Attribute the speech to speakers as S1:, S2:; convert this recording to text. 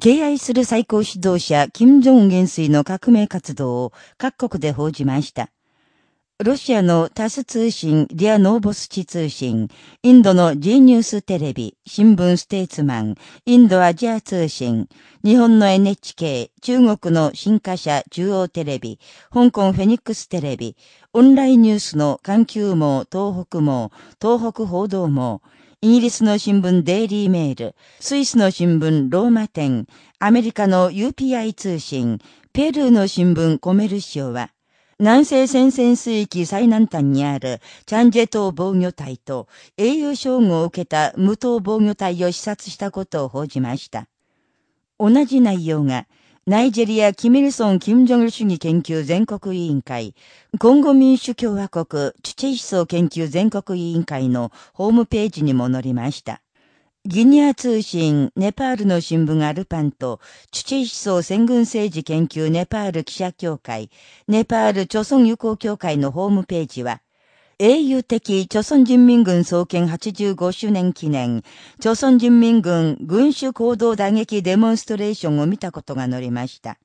S1: 敬愛する最高指導者、金正恩元帥の革命活動を各国で報じました。ロシアのタス通信、リアノーボスチ通信、インドの G ニューステレビ、新聞ステーツマン、インドアジア通信、日本の NHK、中国の新華社中央テレビ、香港フェニックステレビ、オンラインニュースの環球網、東北網、東北報道網、イギリスの新聞デイリーメール、スイスの新聞ローマ店、アメリカの UPI 通信、ペルーの新聞コメルシオは、南西戦線水域最南端にあるチャンジェ島防御隊と英雄称号を受けた無党防御隊を視察したことを報じました。同じ内容が、ナイジェリア・キミルソン・キム・ジョンル主義研究全国委員会、コンゴ民主共和国チュチェ思想研究全国委員会のホームページにも載りました。ギニア通信、ネパールの新聞アルパンと、チュチェ思想戦軍政治研究ネパール記者協会、ネパール朝鮮友好協会のホームページは、英雄的朝鮮人民軍創建85周年記念、朝鮮人民軍軍主行動打撃デモンストレーションを見たことが載りました。